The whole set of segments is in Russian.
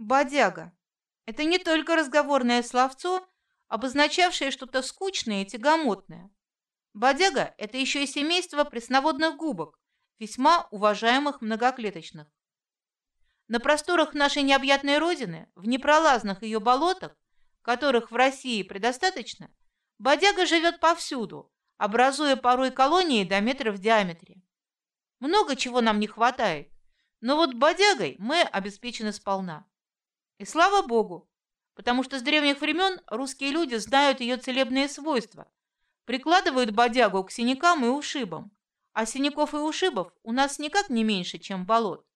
Бодяга. Это не только разговорное словцо, обозначавшее что-то скучное и тягомотное. Бодяга – это еще и семейство пресноводных губок, весьма уважаемых многоклеточных. На просторах нашей необъятной родины, в непролазных ее болотах, которых в России предостаточно, бодяга живет повсюду, образуя порой колонии до метров в диаметре. Много чего нам не хватает, но вот бодягой мы обеспечены сполна. И слава богу, потому что с древних времен русские люди знают ее целебные свойства, прикладывают бодягу к синякам и ушибам, а синяков и ушибов у нас никак не меньше, чем болот.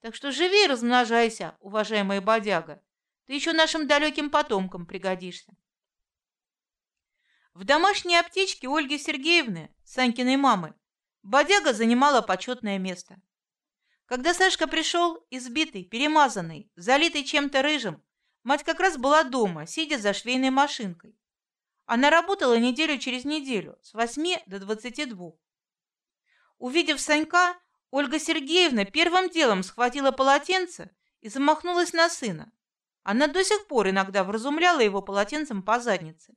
Так что живи размножайся, уважаемая бодяга, ты еще нашим далеким потомкам пригодишься. В домашней аптечке Ольги Сергеевны, Санькиной мамы, бодяга занимала почетное место. Когда Сашка пришел, избитый, перемазанный, залитый чем-то рыжим, мать как раз была дома, сидя за швейной машинкой. Она работала неделю через неделю, с восьми до двадцати двух. Увидев Санька, Ольга Сергеевна первым делом схватила полотенце и замахнулась на сына. Она до сих пор иногда вразумляла его полотенцем по заднице.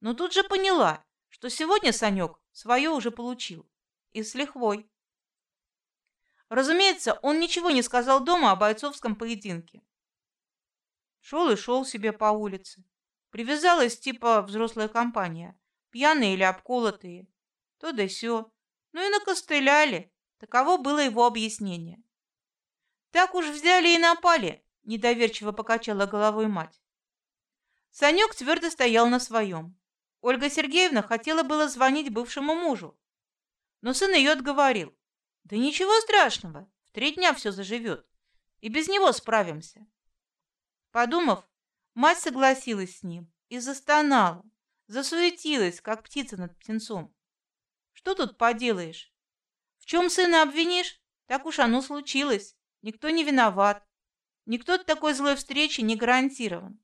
Но тут же поняла, что сегодня Санек свое уже получил и с лихвой. Разумеется, он ничего не сказал дома о бойцовском поединке. Шел и шел себе по улице. Привязалась типа взрослая компания, пьяные или обколотые, то да сё. Ну и накостыляли. Таково было его объяснение. Так уж взяли и напали, недоверчиво покачала головой мать. Санек твердо стоял на своем. Ольга Сергеевна хотела было звонить бывшему мужу, но сын ее отговорил. Да ничего страшного, в три дня все заживет, и без него справимся. Подумав, мать согласилась с ним и застонала, засуетилась, как птица над птенцом. Что тут поделаешь? В чем сына обвинишь, так уж оно случилось. Никто не виноват. Никто от такой злой встречи не гарантирован.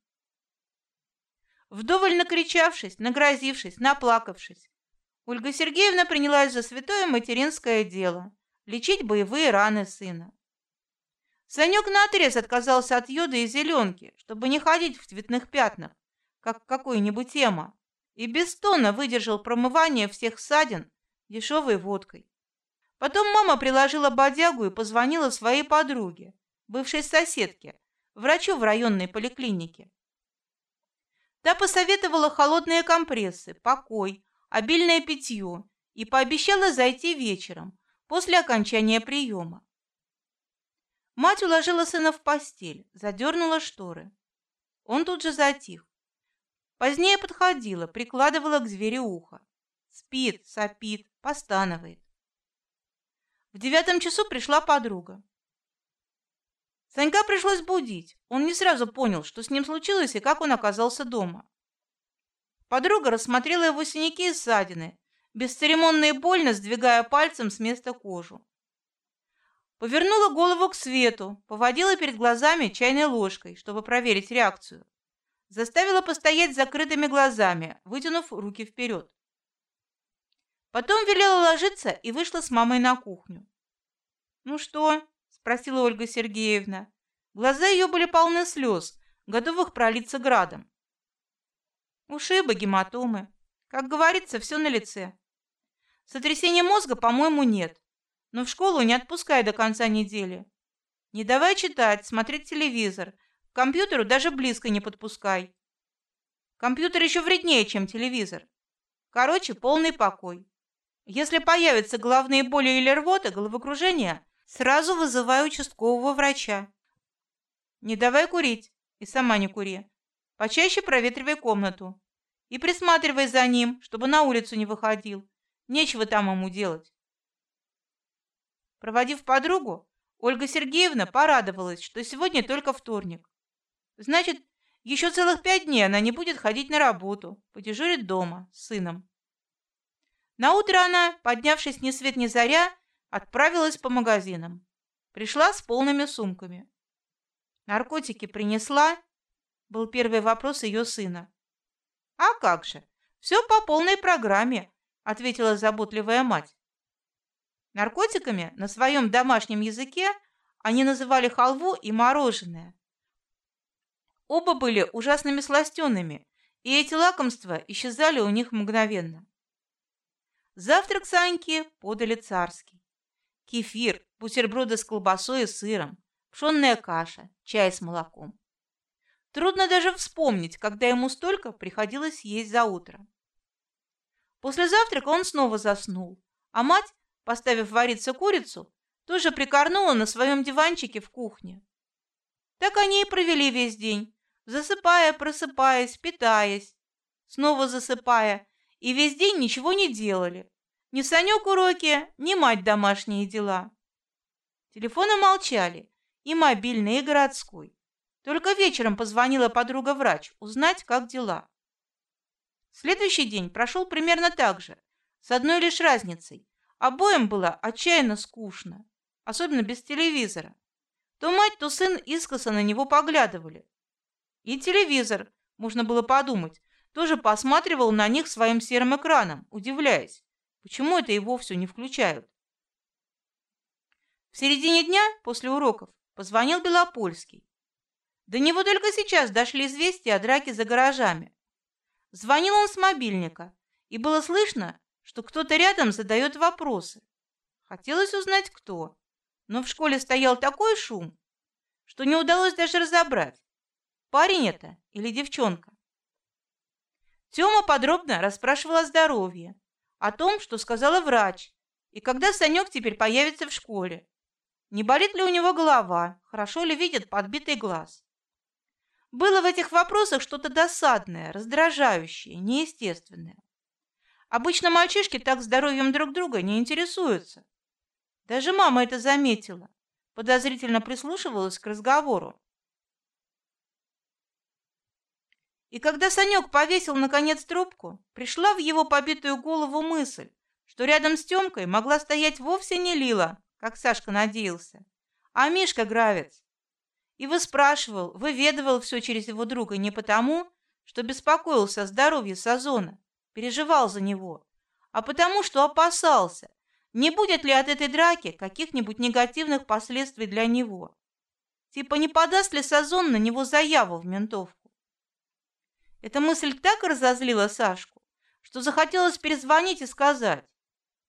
Вдоволь накричавшись, нагрозившись, наплакавшись, Ольга Сергеевна принялась за святое материнское дело лечить боевые раны сына. Санек наотрез отказался от йода и зеленки, чтобы не ходить в цветных пятнах, как какой-нибудь тема, и без стона выдержал промывание всех ссадин дешевой водкой. Потом мама приложила бодягу и позвонила своей подруге, бывшей соседке, врачу в районной поликлинике. Та посоветовала холодные компрессы, покой, обильное питье и пообещала зайти вечером, после окончания приема. Мать уложила сына в постель, задернула шторы. Он тут же затих. Позднее подходила, прикладывала к двери ухо. Спит, сопит, постанывает. В девятом часу пришла подруга. Санька пришлось будить. Он не сразу понял, что с ним случилось и как он оказался дома. Подруга рассмотрела его синяки и ссадины, бесцеремонно и больно сдвигая пальцем с места кожу. Повернула голову к свету, поводила перед глазами чайной ложкой, чтобы проверить реакцию. Заставила постоять с закрытыми глазами, вытянув руки вперед. Потом велела ложиться и вышла с мамой на кухню. Ну что? спросила Ольга Сергеевна. Глаза ее были полны слез, готовых пролиться градом. Ушибы, гематомы, как говорится, все на лице. Сотрясения мозга, по-моему, нет. Но в школу не отпускай до конца недели. Не давай читать, смотреть телевизор. К компьютеру даже близко не подпускай. Компьютер еще вреднее, чем телевизор. Короче, полный покой. Если появятся головные боли или рвота, головокружение, сразу вызывай участкового врача. Не давай курить и сама не кури. Почаще проветривай комнату и присматривай за ним, чтобы на улицу не выходил. Нечего там ему делать. Проводив подругу, Ольга Сергеевна порадовалась, что сегодня только вторник. Значит, еще целых пять дней она не будет ходить на работу, подежурит дома с сыном. На утро она, поднявшись ни свет ни заря, отправилась по магазинам. Пришла с полными сумками. Наркотики принесла? Был первый вопрос ее сына. А как же? Все по полной программе ответила заботливая мать. Наркотиками на своем домашнем языке они называли халву и мороженое, Оба были ужасными сластенными, и эти лакомства исчезали у них мгновенно. Завтрак Саньки подали царский. Кефир, бутерброды с колбасой и сыром, пшенная каша, чай с молоком. Трудно даже вспомнить, когда ему столько приходилось есть за утро. После завтрака он снова заснул, а мать, поставив вариться курицу, тоже прикорнула на своем диванчике в кухне. Так они и провели весь день, засыпая, просыпаясь, питаясь, снова засыпая, и весь день ничего не делали. Ни Санек уроки, ни мать домашние дела. Телефоны молчали, и мобильный, и городской. Только вечером позвонила подруга-врач узнать, как дела. Следующий день прошел примерно так же, с одной лишь разницей. Обоим было отчаянно скучно, особенно без телевизора. То мать, то сын искоса на него поглядывали. И телевизор, можно было подумать, тоже посматривал на них своим серым экраном, удивляясь, почему это его все не включают. В середине дня, после уроков, позвонил Белопольский. До него только сейчас дошли известия о драке за гаражами. Звонил он с мобильника, и было слышно, что кто-то рядом задает вопросы. Хотелось узнать, кто, но в школе стоял такой шум, что не удалось даже разобрать, парень это или девчонка. Тёма подробно расспрашивал о здоровье, о том, что сказала врач, и когда Санек теперь появится в школе. Не болит ли у него голова, хорошо ли видит подбитый глаз. Было в этих вопросах что-то досадное, раздражающее, неестественное. Обычно мальчишки так здоровьем друг друга не интересуются. Даже мама это заметила, подозрительно прислушивалась к разговору. И когда Санек повесил наконец трубку, пришла в его побитую голову мысль, что рядом с Тёмкой могла стоять вовсе не Лила, как Сашка надеялся, а Мишка Гравец. И выспрашивал, выведывал все через его друга не потому, что беспокоился о здоровье Сазона, переживал за него, а потому, что опасался, не будет ли от этой драки каких-нибудь негативных последствий для него. Типа не подаст ли Сазон на него заяву в ментовку. Эта мысль так разозлила Сашку, что захотелось перезвонить и сказать: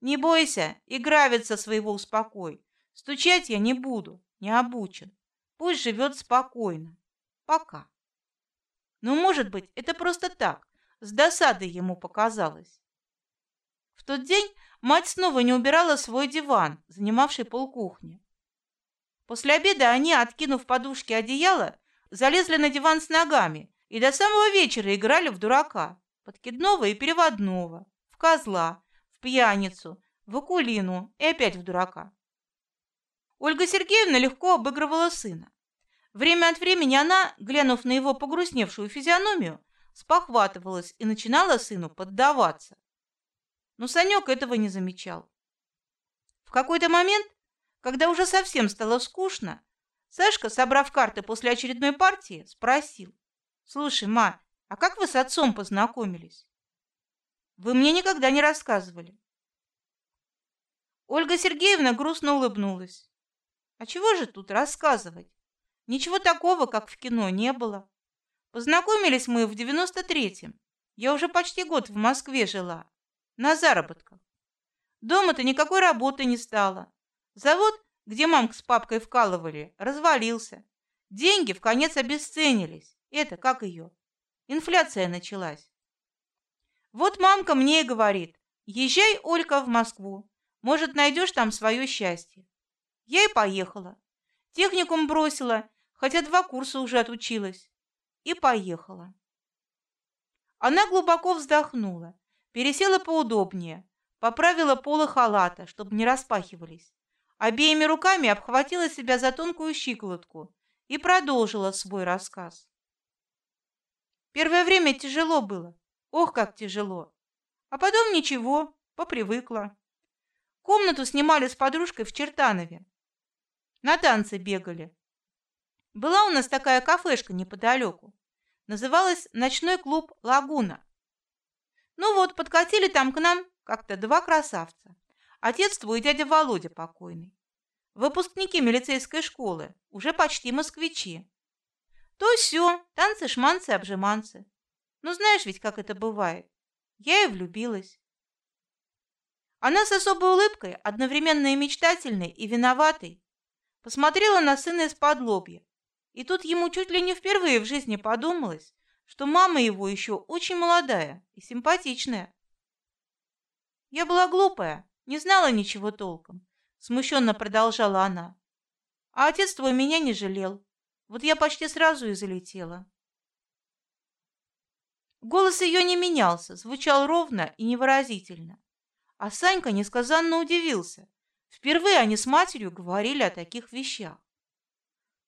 "Не бойся, и гравится своего успокой. Стучать я не буду, не обучен". Пусть живет спокойно. Пока. Но, может быть, это просто так, с досадой ему показалось. В тот день мать снова не убирала свой диван, занимавший полкухни. После обеда они, откинув подушки одеяла, залезли на диван с ногами и до самого вечера играли в дурака, подкидного и переводного, в козла, в пьяницу, в акулину и опять в дурака. Ольга Сергеевна легко обыгрывала сына. Время от времени она, глянув на его погрустневшую физиономию, спохватывалась и начинала сыну поддаваться. Но Санек этого не замечал. В какой-то момент, когда уже совсем стало скучно, Сашка, собрав карты после очередной партии, спросил: "Слушай, ма, а как вы с отцом познакомились? Вы мне никогда не рассказывали". Ольга Сергеевна грустно улыбнулась. А чего же тут рассказывать? Ничего такого, как в кино, не было. Познакомились мы в девяносто третьем. Я уже почти год в Москве жила, на заработках. Дома-то никакой работы не стало. Завод, где мамка с папкой вкалывали, развалился. Деньги в конец обесценились. Это как ее? Инфляция началась. Вот мамка мне и говорит: езжай, Олька, в Москву. Может, найдешь там свое счастье. Я и поехала. Техникум бросила, хотя два курса уже отучилась. И поехала. Она глубоко вздохнула, пересела поудобнее, поправила полы халата, чтобы не распахивались. Обеими руками обхватила себя за тонкую щиколотку и продолжила свой рассказ. Первое время тяжело было. Ох, как тяжело. А потом ничего, попривыкла. Комнату снимали с подружкой в Чертанове. На танцы бегали. Была у нас такая кафешка неподалеку. Называлась ночной клуб Лагуна. Ну вот, подкатили там к нам как-то два красавца. Отец твой и дядя Володя покойный. Выпускники милицейской школы, уже почти москвичи. То все, танцы, шманцы, обжиманцы. Ну знаешь ведь, как это бывает. Я и влюбилась. Она с особой улыбкой, одновременно и мечтательной, и виноватой, посмотрела на сына из-под лобья. И тут ему чуть ли не впервые в жизни подумалось, что мама его еще очень молодая и симпатичная. Я была глупая, не знала ничего толком, смущенно продолжала она. А отец твой меня не жалел. Вот я почти сразу и залетела. Голос ее не менялся, звучал ровно и невыразительно. А Санька несказанно удивился. Впервые они с матерью говорили о таких вещах.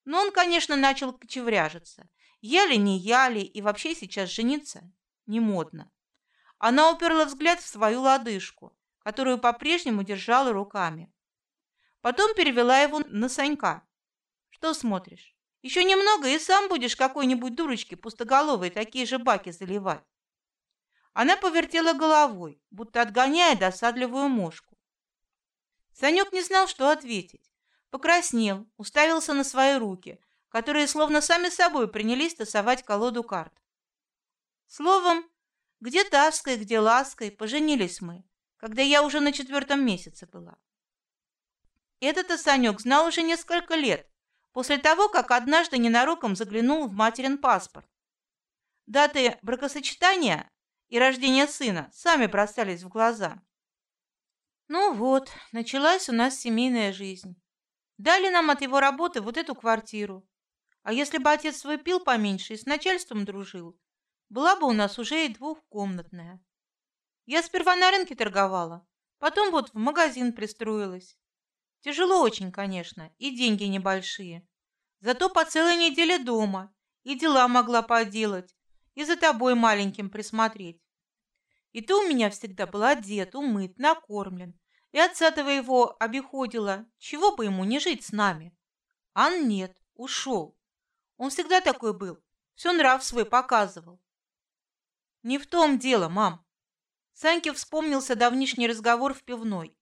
Но он, конечно, начал кочевряжиться. Яли не яли, и вообще сейчас жениться не модно. Она уперла взгляд в свою лодыжку, которую по-прежнему держала руками. Потом перевела его на Санька. Что смотришь? Еще немного и сам будешь какой-нибудь дурочке пустоголовой такие же баки заливать. Она повертела головой, будто отгоняя досадливую мошку. Санек не знал, что ответить. Покраснел, уставился на свои руки, которые словно сами собой принялись тасовать колоду карт. Словом, где Таской, где Лаской поженились мы, когда я уже на четвертом месяце была. Этот Санек знал уже несколько лет, после того, как однажды ненароком заглянул в материн паспорт. Даты бракосочетания и рождения сына сами бросались в глаза. Ну вот, началась у нас семейная жизнь. Дали нам от его работы вот эту квартиру. А если бы отец свой пил поменьше и с начальством дружил, была бы у нас уже и двухкомнатная. Я сперва на рынке торговала, потом вот в магазин пристроилась. Тяжело очень, конечно, и деньги небольшие. Зато по целой неделе дома и дела могла поделать, и за тобой маленьким присмотреть. И ты у меня всегда был одет, умыт, накормлен. И отца твоего обиходила, чего бы ему не жить с нами. Ан нет, ушел. Он всегда такой был, все нрав свой показывал. Не в том дело, мам. Саньке вспомнился давнишний разговор в пивной.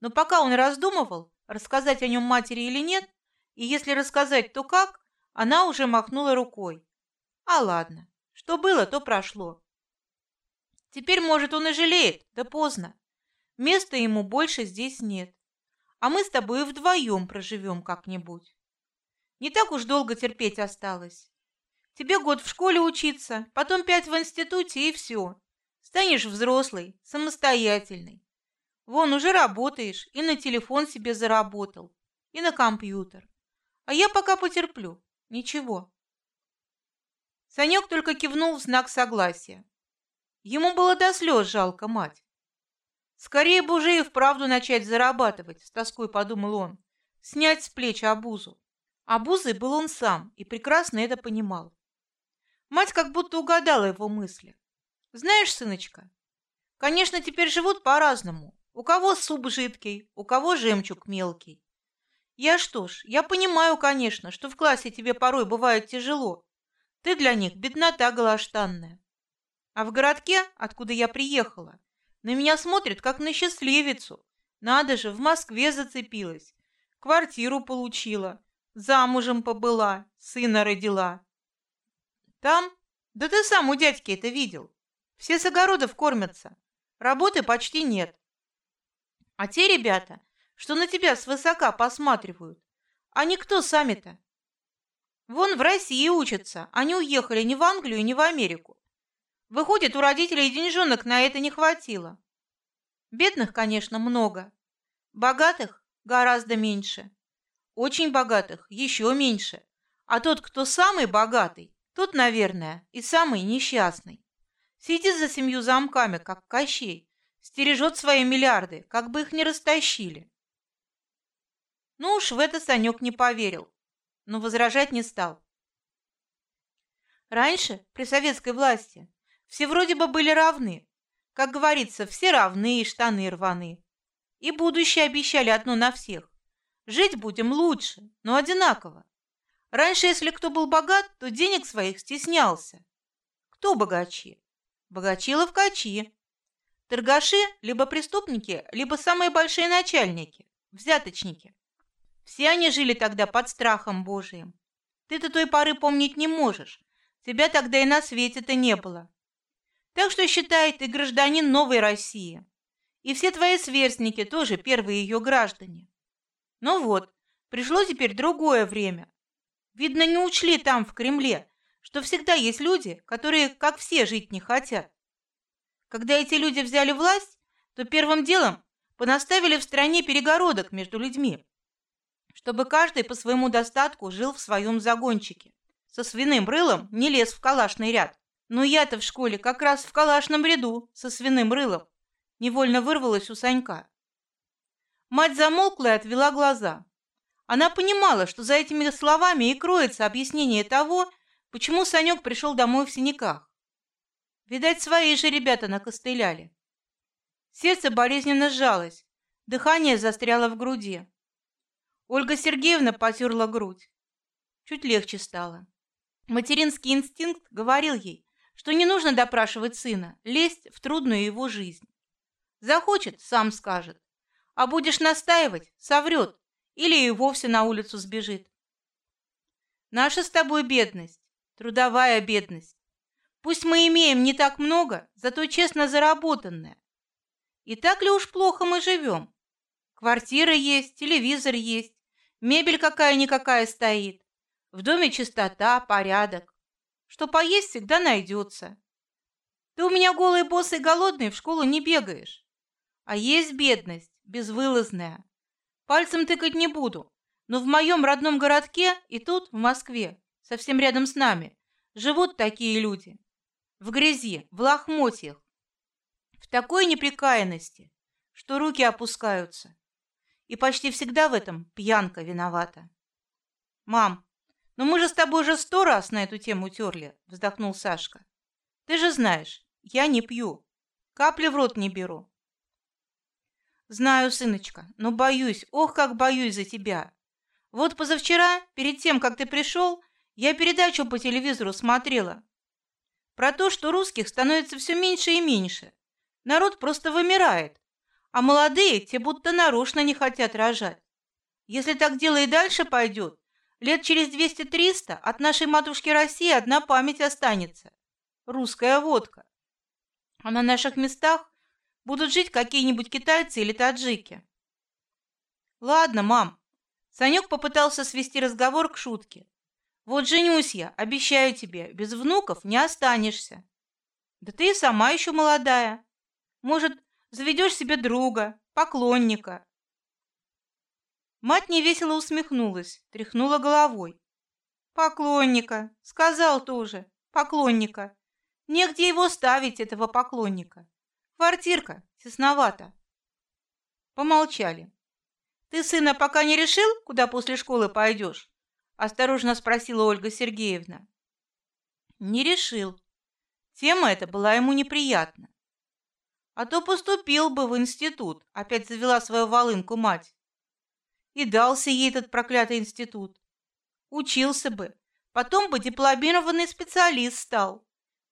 Но пока он раздумывал, рассказать о нем матери или нет, и если рассказать, то как, она уже махнула рукой. А ладно, что было, то прошло. Теперь, может, он и жалеет, да поздно. Места ему больше здесь нет. А мы с тобой вдвоем проживем как-нибудь. Не так уж долго терпеть осталось. Тебе год в школе учиться, потом пять в институте и все. Станешь взрослый, самостоятельный. Вон уже работаешь, и на телефон себе заработал, и на компьютер. А я пока потерплю. Ничего. Санек только кивнул в знак согласия. Ему было до слез жалко мать. Скорее бы уже и вправду начать зарабатывать, с тоской подумал он, снять с плеч обузу. Обузой был он сам и прекрасно это понимал. Мать как будто угадала его мысли. Знаешь, сыночка, конечно, теперь живут по-разному. У кого суп жидкий, у кого жемчуг мелкий. Я что ж, я понимаю, конечно, что в классе тебе порой бывает тяжело. Ты для них беднота голоштанная. А в городке, откуда я приехала, на меня смотрят как на счастливицу. Надо же, в Москве зацепилась, квартиру получила, замужем побыла, сына родила. Там, да ты сам у дядьки это видел. Все с огородов кормятся, работы почти нет. А те ребята, что на тебя свысока посматривают, они кто сами-то? Вон в России учатся, они уехали не в Англию, не в Америку. Выходит, у родителей деньжонок на это не хватило. Бедных, конечно, много. Богатых гораздо меньше. Очень богатых еще меньше. А тот, кто самый богатый, тот, наверное, и самый несчастный. Сидит за семью замками, как Кощей, стережет свои миллиарды, как бы их не растащили. Ну уж в это Санек не поверил, но возражать не стал. Раньше, при советской власти, все вроде бы были равны. Как говорится, все равны и штаны рваны. И будущее обещали одно на всех. Жить будем лучше, но одинаково. Раньше, если кто был богат, то денег своих стеснялся. Кто богачи? Богачи ловкачи. Торгаши либо преступники, либо самые большие начальники, взяточники. Все они жили тогда под страхом Божиим. Ты-то той поры помнить не можешь. Тебя тогда и на свете-то не было. Так что считай, ты гражданин новой России. И все твои сверстники тоже первые ее граждане. Ну вот, пришло теперь другое время. Видно, не учли там, в Кремле, что всегда есть люди, которые, как все, жить не хотят. Когда эти люди взяли власть, то первым делом понаставили в стране перегородок между людьми, чтобы каждый по своему достатку жил в своем загончике. Со свиным рылом не лез в калашный ряд. Но я-то в школе как раз в калашном ряду со свиным рылом. Невольно вырвалась у Санька. Мать замолкла и отвела глаза. Она понимала, что за этими словами и кроется объяснение того, почему Санек пришел домой в синяках. Видать, свои же ребята накостыляли. Сердце болезненно сжалось, дыхание застряло в груди. Ольга Сергеевна потерла грудь. Чуть легче стало. Материнский инстинкт говорил ей, что не нужно допрашивать сына, лезть в трудную его жизнь. Захочет, сам скажет. А будешь настаивать, соврет или и вовсе на улицу сбежит. Наша с тобой бедность, трудовая бедность. Пусть мы имеем не так много, зато честно заработанное. И так ли уж плохо мы живем? Квартира есть, телевизор есть, мебель какая-никакая стоит. В доме чистота, порядок. Что поесть всегда найдется. Ты у меня голый, босый, голодный в школу не бегаешь. А есть бедность, безвылазная. Пальцем тыкать не буду, но в моем родном городке и тут, в Москве, совсем рядом с нами, живут такие люди. В грязи, в лохмотьях, в такой неприкаянности, что руки опускаются. И почти всегда в этом пьянка виновата. Мам, но мы же с тобой уже сто раз на эту тему терли, вздохнул Сашка. Ты же знаешь, я не пью, капли в рот не беру. Знаю, сыночка, но боюсь, ох, как боюсь за тебя. Вот позавчера, перед тем, как ты пришел, я передачу по телевизору смотрела про то, что русских становится все меньше и меньше. Народ просто вымирает, а молодые те будто нарочно не хотят рожать. Если так дело и дальше пойдет, Лет через 200-300 от нашей матушки России одна память останется. Русская водка. А на наших местах будут жить какие-нибудь китайцы или таджики. Ладно, мам. Санек попытался свести разговор к шутке. Вот женюсь я, обещаю тебе, без внуков не останешься. Да ты и сама еще молодая. Может, заведешь себе друга, поклонника, Мать невесело усмехнулась, тряхнула головой. Поклонника, сказал тоже, поклонника. Негде его ставить этого поклонника. Квартирка тесновато. Помолчали. Ты сына пока не решил, куда после школы пойдешь? Осторожно спросила Ольга Сергеевна. Не решил. Тема эта была ему неприятна. А то поступил бы в институт. Опять завела свою волынку мать. И дался ей этот проклятый институт. Учился бы, потом бы дипломированный специалист стал.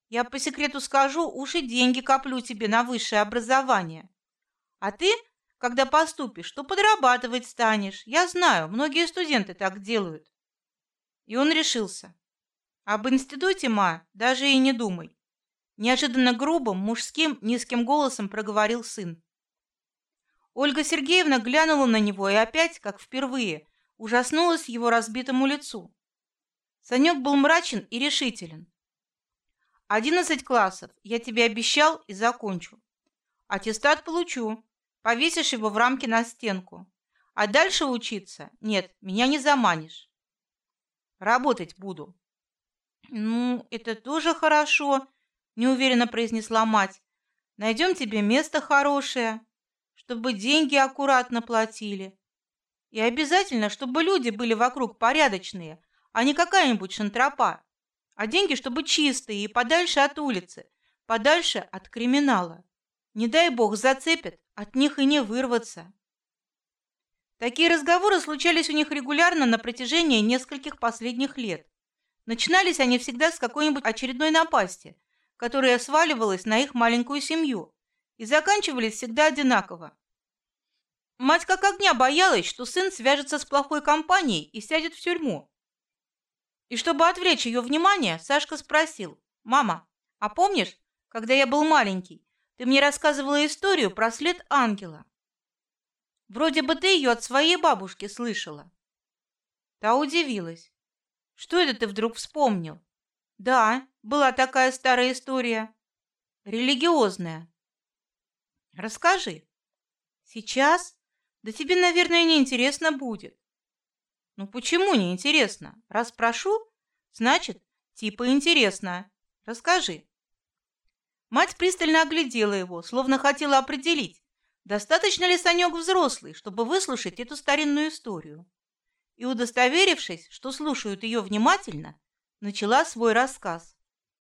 Я по секрету скажу, уж и деньги коплю тебе на высшее образование. А ты, когда поступишь, то подрабатывать станешь. Я знаю, многие студенты так делают. И он решился. Об институте, ма, даже и не думай. Неожиданно грубым, мужским, низким голосом проговорил сын. Ольга Сергеевна глянула на него и опять, как впервые, ужаснулась его разбитому лицу. Санек был мрачен и решителен. Одиннадцать классов, я тебе обещал и закончу. Аттестат получу, повесишь его в рамке на стенку. А дальше учиться? Нет, меня не заманишь. Работать буду. Ну, это тоже хорошо, неуверенно произнесла мать. Найдем тебе место хорошее чтобы деньги аккуратно платили. И обязательно, чтобы люди были вокруг порядочные, а не какая-нибудь шантропа. А деньги, чтобы чистые и подальше от улицы, подальше от криминала. Не дай бог зацепят, от них и не вырваться. Такие разговоры случались у них регулярно на протяжении нескольких последних лет. Начинались они всегда с какой-нибудь очередной напасти, которая сваливалась на их маленькую семью, и заканчивались всегда одинаково. Мать как огня боялась, что сын свяжется с плохой компанией и сядет в тюрьму. И чтобы отвлечь ее внимание, Сашка спросил: "Мама, а помнишь, когда я был маленький, ты мне рассказывала историю про след ангела? Вроде бы ты ее от своей бабушки слышала". Та удивилась. "Что это ты вдруг вспомнил?" "Да, была такая старая история, религиозная. Расскажи". "Сейчас? Да тебе, наверное, не интересно будет". Ну почему не интересно? Раз прошу, значит, типа интересно. Расскажи. Мать пристально оглядела его, словно хотела определить, достаточно ли Санек взрослый, чтобы выслушать эту старинную историю. И удостоверившись, что слушают ее внимательно, начала свой рассказ.